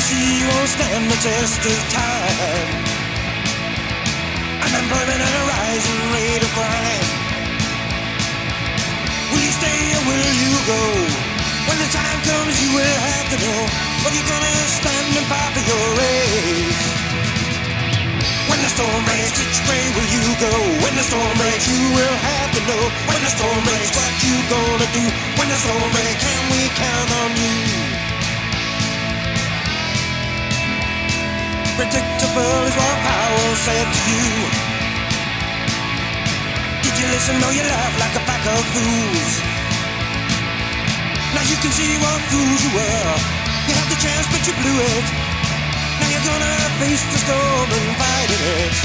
will stand the test of time. Unemployment and a rising rate of crime. Will you stay or will you go? When the time comes, you will have to know if you're gonna stand and fight for your race. When the storm breaks, which way will you go? When the storm breaks, you will have to know. When the storm breaks, what you Predictable is what Powell said to you. Did you listen? No, you laugh like a pack of fools. Now you can see what fools you were. You had the chance, but you blew it. Now you're gonna face the storm and fight it.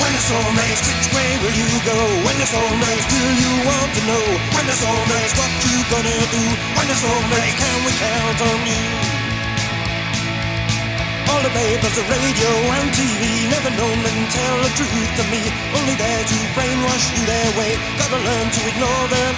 When the storm breaks, which way will you go? When the storm breaks, will you want to know? When the storm breaks, what you gonna do? When the storm breaks, can we count on you? The papers, the radio and TV Never known them tell the truth to me. Only there to brainwash you their way. Gotta learn to ignore them